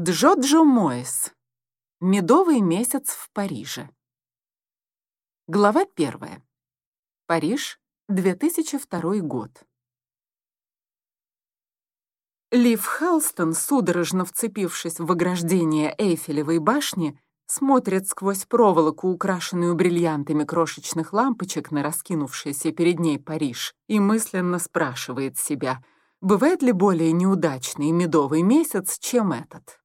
Джоджо Моэс. Медовый месяц в Париже. Глава первая. Париж, 2002 год. Лив Халстон, судорожно вцепившись в ограждение Эйфелевой башни, смотрит сквозь проволоку, украшенную бриллиантами крошечных лампочек на раскинувшийся перед ней Париж, и мысленно спрашивает себя, бывает ли более неудачный медовый месяц, чем этот.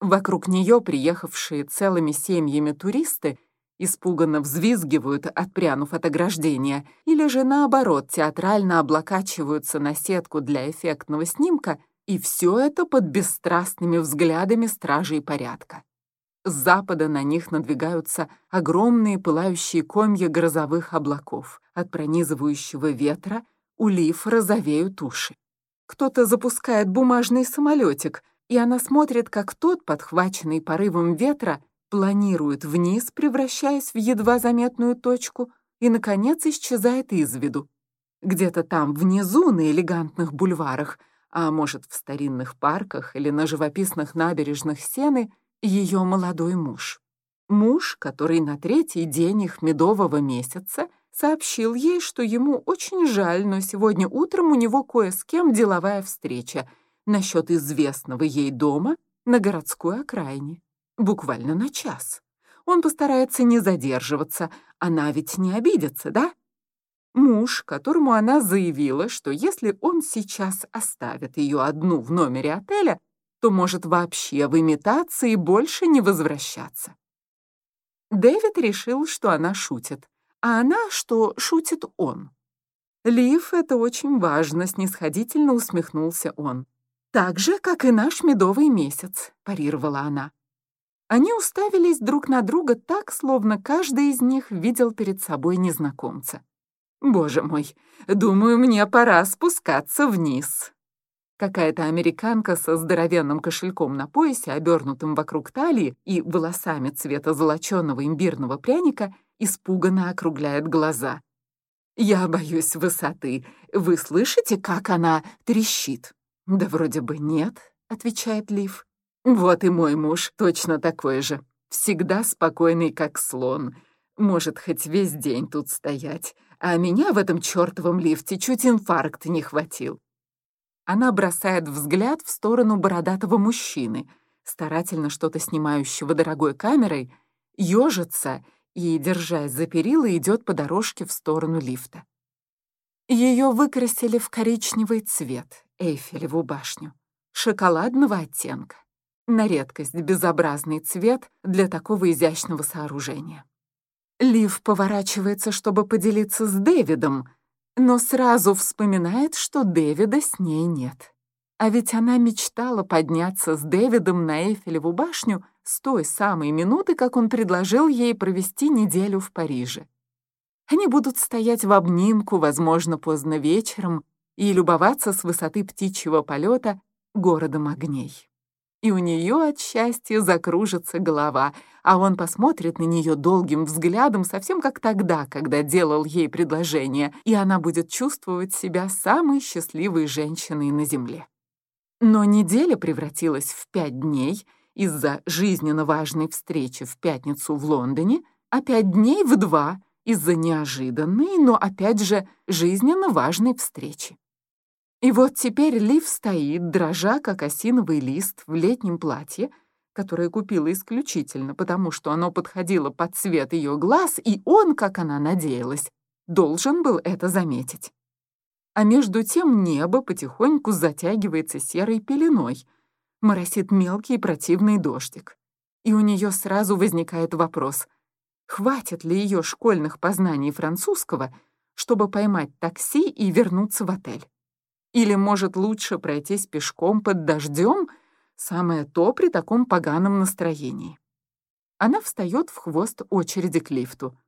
Вокруг нее приехавшие целыми семьями туристы испуганно взвизгивают, отпрянув от ограждения, или же наоборот театрально облокачиваются на сетку для эффектного снимка, и все это под бесстрастными взглядами стражей порядка. С запада на них надвигаются огромные пылающие комья грозовых облаков. От пронизывающего ветра у лиф розовеют уши. Кто-то запускает бумажный самолетик, и она смотрит, как тот, подхваченный порывом ветра, планирует вниз, превращаясь в едва заметную точку, и, наконец, исчезает из виду. Где-то там, внизу, на элегантных бульварах, а может, в старинных парках или на живописных набережных Сены — ее молодой муж. Муж, который на третий день их медового месяца сообщил ей, что ему очень жаль, но сегодня утром у него кое с кем деловая встреча насчет известного ей дома на городской окраине. Буквально на час. Он постарается не задерживаться, она ведь не обидится, да? Муж, которому она заявила, что если он сейчас оставит ее одну в номере отеля, то может вообще в имитации больше не возвращаться. Дэвид решил, что она шутит, а она, что шутит он. Лив, это очень важно, снисходительно усмехнулся он. Так же, как и наш медовый месяц, парировала она. Они уставились друг на друга так, словно каждый из них видел перед собой незнакомца. «Боже мой, думаю, мне пора спускаться вниз», Какая-то американка со здоровенным кошельком на поясе, обернутым вокруг талии и волосами цвета золоченого имбирного пряника, испуганно округляет глаза. «Я боюсь высоты. Вы слышите, как она трещит?» «Да вроде бы нет», — отвечает Лив. «Вот и мой муж точно такой же. Всегда спокойный, как слон. Может хоть весь день тут стоять. А меня в этом чертовом лифте чуть инфаркт не хватил. Она бросает взгляд в сторону бородатого мужчины, старательно что-то снимающего дорогой камерой, ёжится и, держась за перила, идет по дорожке в сторону лифта. Ее выкрасили в коричневый цвет, Эйфелеву башню, шоколадного оттенка. На редкость безобразный цвет для такого изящного сооружения. Лив поворачивается, чтобы поделиться с Дэвидом, но сразу вспоминает, что Дэвида с ней нет. А ведь она мечтала подняться с Дэвидом на Эйфелеву башню с той самой минуты, как он предложил ей провести неделю в Париже. Они будут стоять в обнимку, возможно, поздно вечером, и любоваться с высоты птичьего полета городом огней и у нее от счастья закружится голова, а он посмотрит на нее долгим взглядом, совсем как тогда, когда делал ей предложение, и она будет чувствовать себя самой счастливой женщиной на земле. Но неделя превратилась в пять дней из-за жизненно важной встречи в пятницу в Лондоне, а пять дней в два из-за неожиданной, но опять же жизненно важной встречи. И вот теперь Лив стоит, дрожа, как осиновый лист, в летнем платье, которое купила исключительно потому, что оно подходило под цвет ее глаз, и он, как она надеялась, должен был это заметить. А между тем небо потихоньку затягивается серой пеленой, моросит мелкий противный дождик. И у нее сразу возникает вопрос, хватит ли ее школьных познаний французского, чтобы поймать такси и вернуться в отель. Или, может, лучше пройтись пешком под дождем? Самое то при таком поганом настроении. Она встает в хвост очереди к лифту.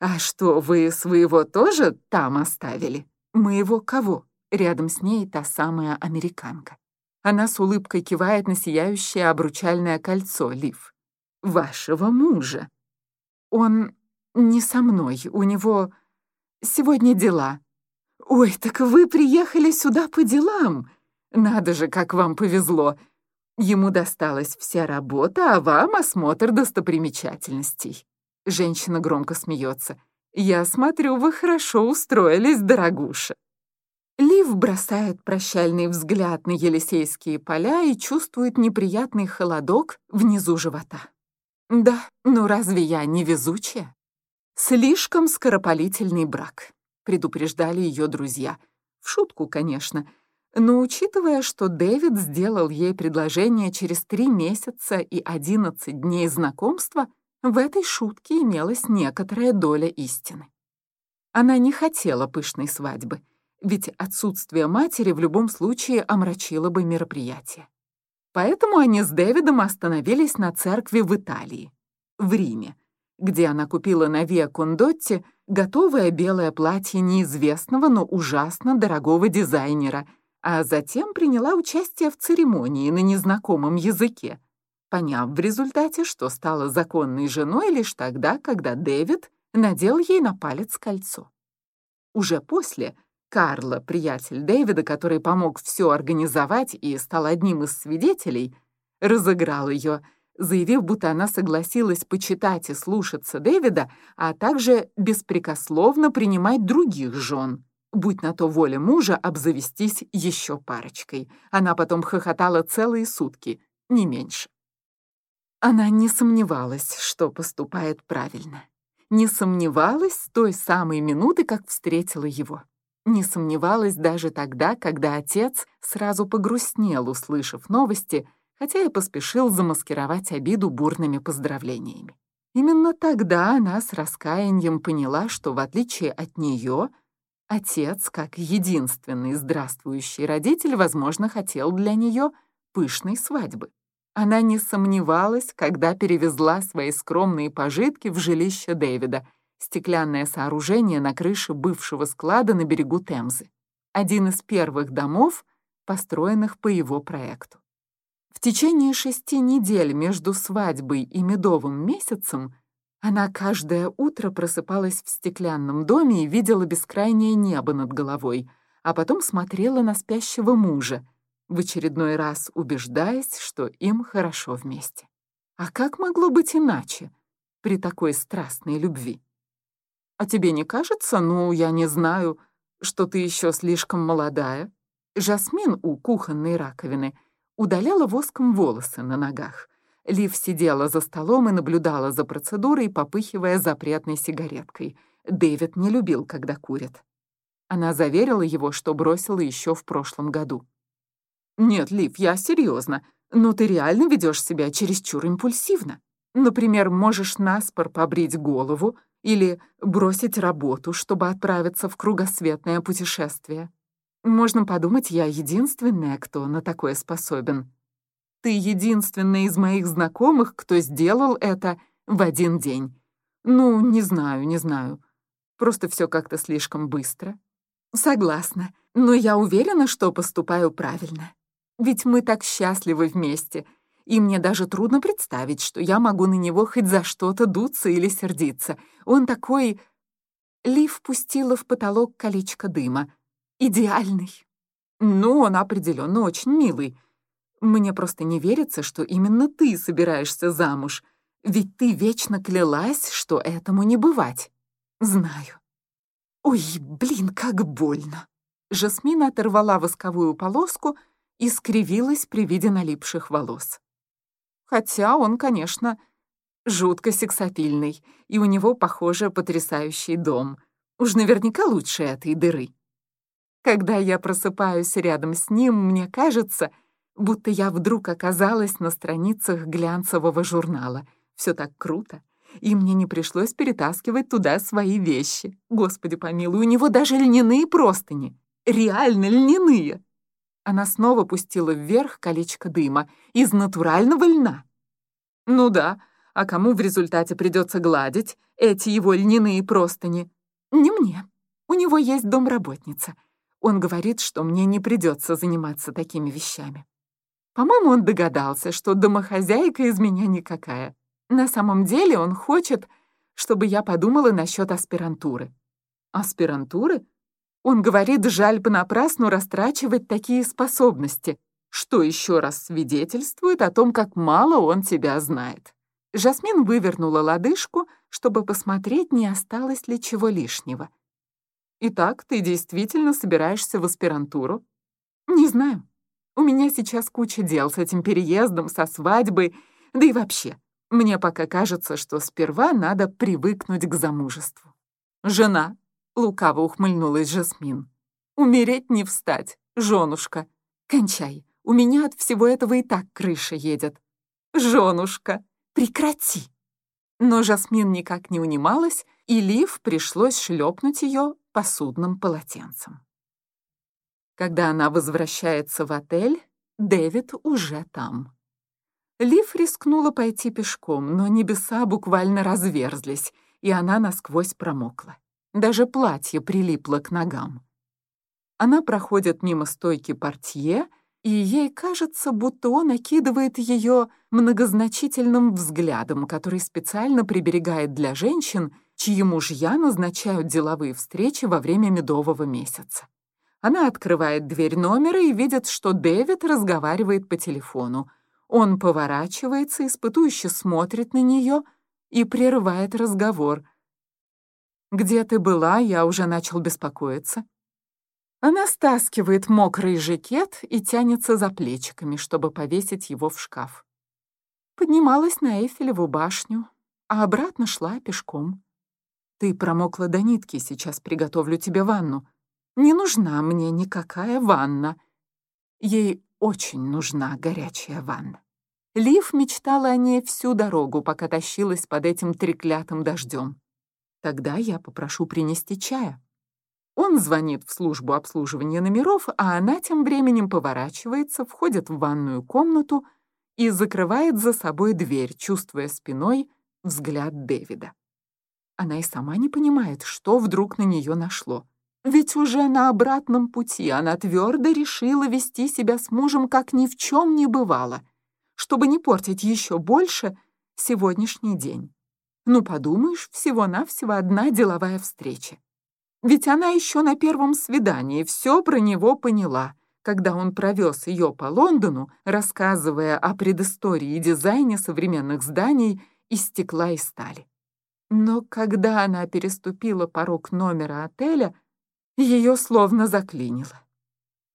«А что, вы своего тоже там оставили?» «Моего кого?» Рядом с ней та самая американка. Она с улыбкой кивает на сияющее обручальное кольцо, Лив. «Вашего мужа». «Он не со мной, у него сегодня дела», «Ой, так вы приехали сюда по делам! Надо же, как вам повезло! Ему досталась вся работа, а вам осмотр достопримечательностей. Женщина громко смеется. Я смотрю, вы хорошо устроились, дорогуша. Лив бросает прощальный взгляд на Елисейские поля и чувствует неприятный холодок внизу живота. Да, ну разве я не везучая? Слишком скоропалительный брак, предупреждали ее друзья. В шутку, конечно, но учитывая, что Дэвид сделал ей предложение через три месяца и одиннадцать дней знакомства, в этой шутке имелась некоторая доля истины. Она не хотела пышной свадьбы, ведь отсутствие матери в любом случае омрачило бы мероприятие. Поэтому они с Дэвидом остановились на церкви в Италии, в Риме, где она купила на Виа Кондотти готовое белое платье неизвестного, но ужасно дорогого дизайнера, а затем приняла участие в церемонии на незнакомом языке, поняв в результате, что стала законной женой лишь тогда, когда Дэвид надел ей на палец кольцо. Уже после Карла, приятель Дэвида, который помог все организовать и стал одним из свидетелей, разыграл ее — заявив, будто она согласилась почитать и слушаться Дэвида, а также беспрекословно принимать других жен. Будь на то воля мужа обзавестись еще парочкой. Она потом хохотала целые сутки, не меньше. Она не сомневалась, что поступает правильно. Не сомневалась с той самой минуты, как встретила его. Не сомневалась даже тогда, когда отец сразу погрустнел, услышав новости — хотя и поспешил замаскировать обиду бурными поздравлениями. Именно тогда она с раскаянием поняла, что в отличие от нее, отец, как единственный здравствующий родитель, возможно, хотел для нее пышной свадьбы. Она не сомневалась, когда перевезла свои скромные пожитки в жилище Дэвида, стеклянное сооружение на крыше бывшего склада на берегу Темзы, один из первых домов, построенных по его проекту. В течение шести недель между свадьбой и медовым месяцем она каждое утро просыпалась в стеклянном доме и видела бескрайнее небо над головой, а потом смотрела на спящего мужа, в очередной раз убеждаясь, что им хорошо вместе. А как могло быть иначе при такой страстной любви? А тебе не кажется, ну, я не знаю, что ты еще слишком молодая? Жасмин у кухонной раковины — удаляла воском волосы на ногах. Лив сидела за столом и наблюдала за процедурой, попыхивая запретной сигареткой. Дэвид не любил, когда курят. Она заверила его, что бросила еще в прошлом году. «Нет, Лив, я серьезно. Но ты реально ведешь себя чересчур импульсивно. Например, можешь наспор побрить голову или бросить работу, чтобы отправиться в кругосветное путешествие. Можно подумать, я единственная, кто на такое способен. Ты единственная из моих знакомых, кто сделал это в один день. Ну, не знаю, не знаю. Просто все как-то слишком быстро. Согласна, но я уверена, что поступаю правильно. Ведь мы так счастливы вместе, и мне даже трудно представить, что я могу на него хоть за что-то дуться или сердиться. Он такой... Лив пустила в потолок колечко дыма — идеальный. Ну, он определенно очень милый. Мне просто не верится, что именно ты собираешься замуж, ведь ты вечно клялась, что этому не бывать. Знаю. Ой, блин, как больно. Жасмина оторвала восковую полоску и скривилась при виде налипших волос. Хотя он, конечно, жутко сексапильный, и у него, похоже, потрясающий дом. Уж наверняка лучше этой дыры. Когда я просыпаюсь рядом с ним, мне кажется, будто я вдруг оказалась на страницах глянцевого журнала. Все так круто. И мне не пришлось перетаскивать туда свои вещи. Господи помилуй, у него даже льняные простыни. Реально льняные. Она снова пустила вверх колечко дыма из натурального льна. Ну да, а кому в результате придется гладить эти его льняные простыни? Не мне. У него есть домработница. Он говорит, что мне не придется заниматься такими вещами. По-моему, он догадался, что домохозяйка из меня никакая. На самом деле он хочет, чтобы я подумала насчет аспирантуры. Аспирантуры? Он говорит, жаль понапрасну растрачивать такие способности. что еще раз свидетельствует о том, как мало он тебя знает. Жасмин вывернула лодыжку, чтобы посмотреть, не осталось ли чего лишнего. «Итак, ты действительно собираешься в аспирантуру?» «Не знаю. У меня сейчас куча дел с этим переездом, со свадьбой, да и вообще. Мне пока кажется, что сперва надо привыкнуть к замужеству». «Жена», — лукаво ухмыльнулась Жасмин. «Умереть не встать, женушка. Кончай, у меня от всего этого и так крыша едет». «Женушка, прекрати!» Но Жасмин никак не унималась, и Лив пришлось шлепнуть ее посудным полотенцем. Когда она возвращается в отель, Дэвид уже там. Лив рискнула пойти пешком, но небеса буквально разверзлись, и она насквозь промокла. Даже платье прилипло к ногам. Она проходит мимо стойки портье, и ей кажется, будто он окидывает ее многозначительным взглядом, который специально приберегает для женщин, чьи мужья назначают деловые встречи во время медового месяца. Она открывает дверь номера и видит, что Дэвид разговаривает по телефону. Он поворачивается, испытующе смотрит на нее и прерывает разговор. «Где ты была? Я уже начал беспокоиться». Она стаскивает мокрый жакет и тянется за плечиками, чтобы повесить его в шкаф. Поднималась на Эйфелеву башню, а обратно шла пешком. «Ты промокла до нитки, сейчас приготовлю тебе ванну», не нужна мне никакая ванна. Ей очень нужна горячая ванна. Лив мечтала о ней всю дорогу, пока тащилась под этим треклятым дождем. Тогда я попрошу принести чая. Он звонит в службу обслуживания номеров, а она тем временем поворачивается, входит в ванную комнату и закрывает за собой дверь, чувствуя спиной взгляд Дэвида. Она и сама не понимает, что вдруг на нее нашло. Ведь уже на обратном пути она твердо решила вести себя с мужем, как ни в чем не бывало, чтобы не портить еще больше сегодняшний день. Ну, подумаешь, всего-навсего одна деловая встреча. Ведь она еще на первом свидании все про него поняла, когда он провез ее по Лондону, рассказывая о предыстории и дизайне современных зданий из стекла и стали. Но когда она переступила порог номера отеля, ее словно заклинило.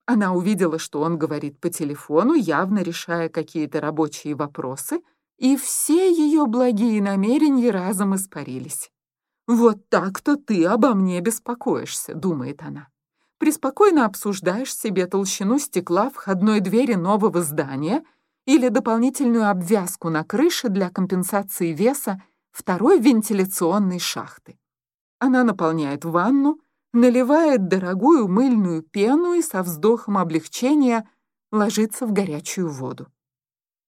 Она увидела, что он говорит по телефону, явно решая какие-то рабочие вопросы, и все ее благие намерения разом испарились. «Вот так-то ты обо мне беспокоишься», — думает она. Преспокойно обсуждаешь себе толщину стекла входной двери нового здания или дополнительную обвязку на крыше для компенсации веса второй вентиляционной шахты. Она наполняет ванну, наливает дорогую мыльную пену и со вздохом облегчения ложится в горячую воду.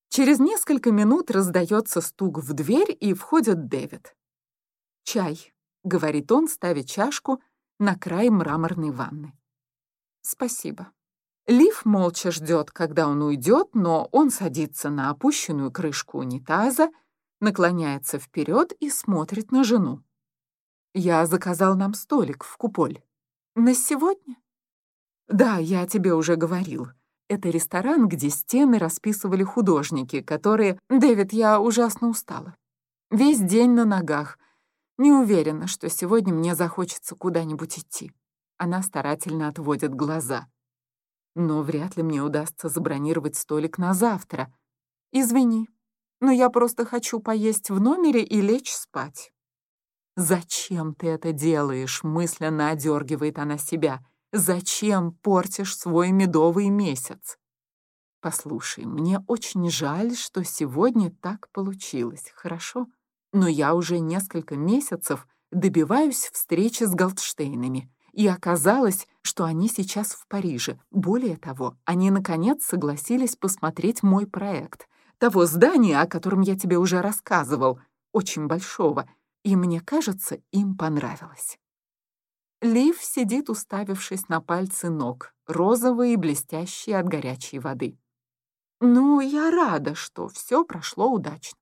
Через несколько минут раздается стук в дверь, и входит Дэвид. «Чай», — говорит он, ставя чашку на край мраморной ванны. «Спасибо». Лив молча ждет, когда он уйдет, но он садится на опущенную крышку унитаза, наклоняется вперед и смотрит на жену. Я заказал нам столик в куполь. На сегодня? Да, я тебе уже говорил. Это ресторан, где стены расписывали художники, которые... Дэвид, я ужасно устала. Весь день на ногах. Не уверена, что сегодня мне захочется куда-нибудь идти. Она старательно отводит глаза. Но вряд ли мне удастся забронировать столик на завтра. Извини, но я просто хочу поесть в номере и лечь спать. «Зачем ты это делаешь?» — мысленно одергивает она себя. «Зачем портишь свой медовый месяц?» «Послушай, мне очень жаль, что сегодня так получилось, хорошо? Но я уже несколько месяцев добиваюсь встречи с Голдштейнами, и оказалось, что они сейчас в Париже. Более того, они, наконец, согласились посмотреть мой проект. Того здания, о котором я тебе уже рассказывал, очень большого — и мне кажется, им понравилось. Лив сидит, уставившись на пальцы ног, розовые и блестящие от горячей воды. Ну, я рада, что все прошло удачно.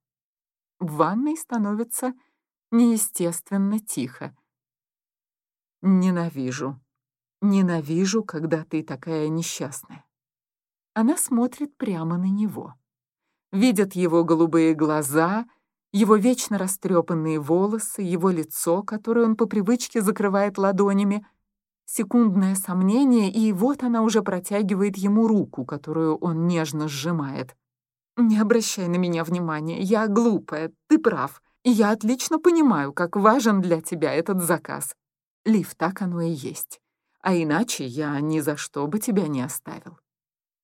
В ванной становится неестественно тихо. Ненавижу. Ненавижу, когда ты такая несчастная. Она смотрит прямо на него. Видят его голубые глаза, его вечно растрепанные волосы, его лицо, которое он по привычке закрывает ладонями. Секундное сомнение, и вот она уже протягивает ему руку, которую он нежно сжимает. «Не обращай на меня внимания, я глупая, ты прав, и я отлично понимаю, как важен для тебя этот заказ. Лив, так оно и есть. А иначе я ни за что бы тебя не оставил.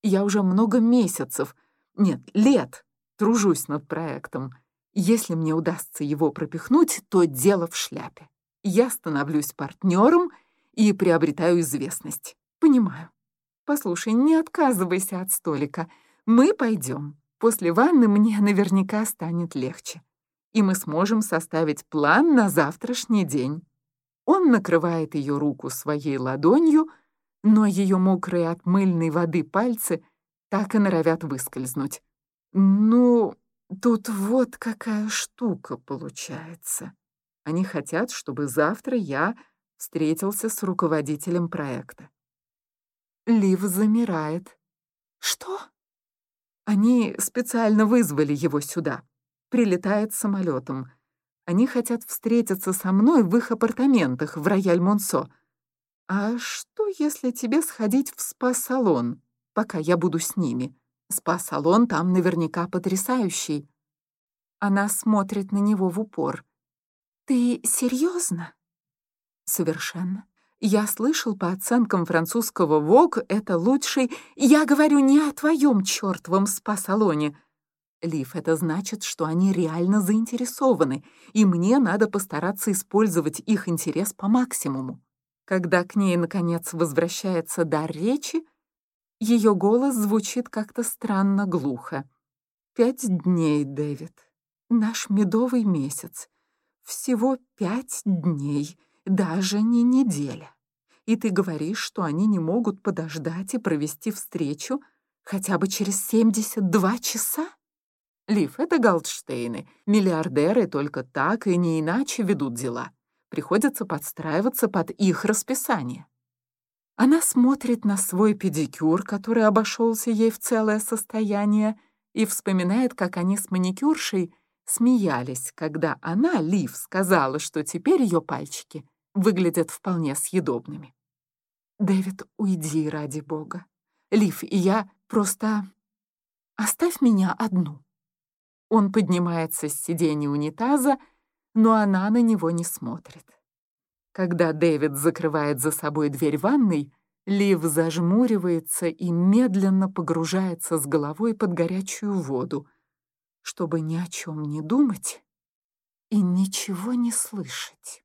Я уже много месяцев, нет, лет тружусь над проектом. Если мне удастся его пропихнуть, то дело в шляпе. Я становлюсь партнером и приобретаю известность. Понимаю. Послушай, не отказывайся от столика. Мы пойдем. После ванны мне наверняка станет легче. И мы сможем составить план на завтрашний день. Он накрывает ее руку своей ладонью, но ее мокрые от мыльной воды пальцы так и норовят выскользнуть. Ну, тут вот какая штука получается. Они хотят, чтобы завтра я встретился с руководителем проекта. Лив замирает. Что? Они специально вызвали его сюда. Прилетает самолетом. Они хотят встретиться со мной в их апартаментах в Рояль-Монсо. А что, если тебе сходить в спа-салон, пока я буду с ними? Спа-салон там наверняка потрясающий. Она смотрит на него в упор. Ты серьезно? Совершенно. Я слышал по оценкам французского ВОГ, это лучший... Я говорю не о твоем чертовом спа-салоне. Лив, это значит, что они реально заинтересованы, и мне надо постараться использовать их интерес по максимуму. Когда к ней, наконец, возвращается дар речи, ее голос звучит как-то странно глухо. «Пять дней, Дэвид. Наш медовый месяц. Всего пять дней, даже не неделя. И ты говоришь, что они не могут подождать и провести встречу хотя бы через 72 часа?» Лив, это Галдштейны. Миллиардеры только так и не иначе ведут дела. Приходится подстраиваться под их расписание. Она смотрит на свой педикюр, который обошелся ей в целое состояние, и вспоминает, как они с маникюршей смеялись, когда она, Лив, сказала, что теперь ее пальчики выглядят вполне съедобными. «Дэвид, уйди ради бога. Лив, и я просто... Оставь меня одну». Он поднимается с сиденья унитаза, но она на него не смотрит. Когда Дэвид закрывает за собой дверь ванной, Лив зажмуривается и медленно погружается с головой под горячую воду, чтобы ни о чем не думать и ничего не слышать.